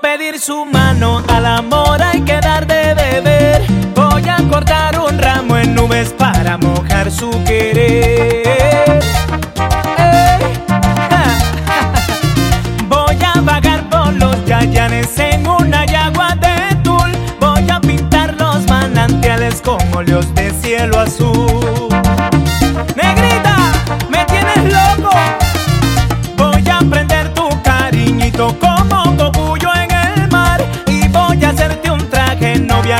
pedir su mano, al amor hay que dar de beber. Voy a cortar un ramo en nubes para mojar su querer. Voy a vagar por los yayanes en una yagua de tul. Voy a pintar los manantiales con óleos de cielo azul.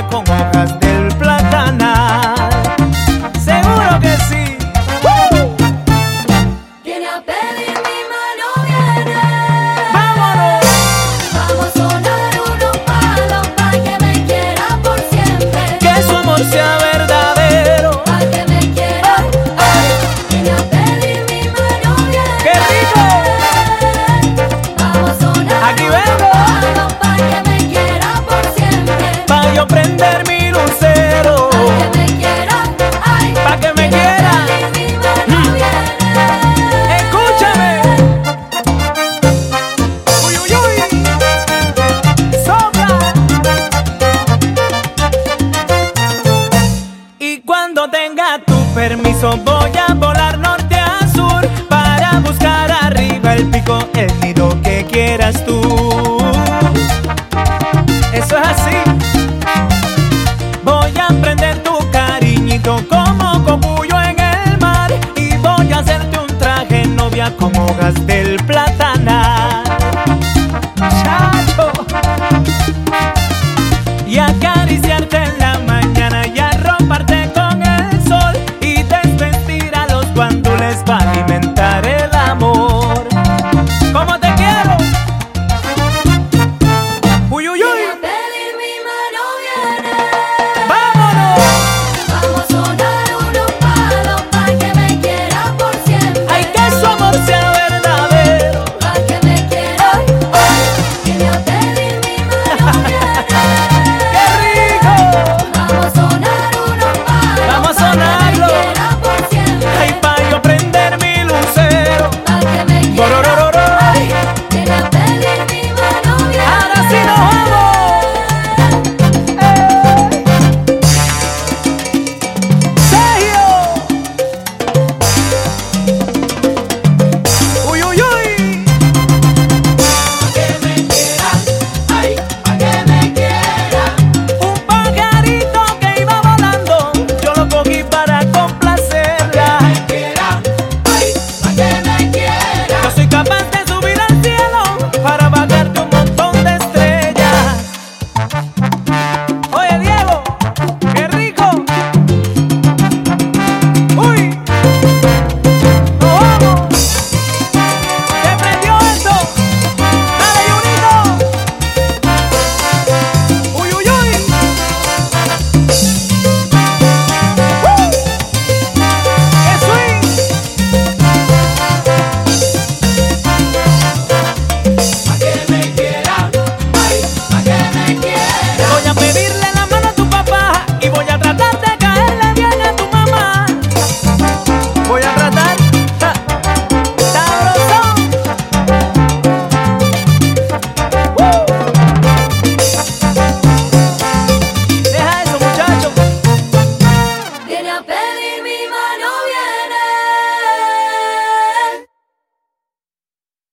Traje novia con permiso voy a volar norte a sur para buscar arriba el pico, el nido que quieras tú. Eso es así. Voy a prender tu cariñito como copullo en el mar y voy a hacerte un traje novia con hojas del plata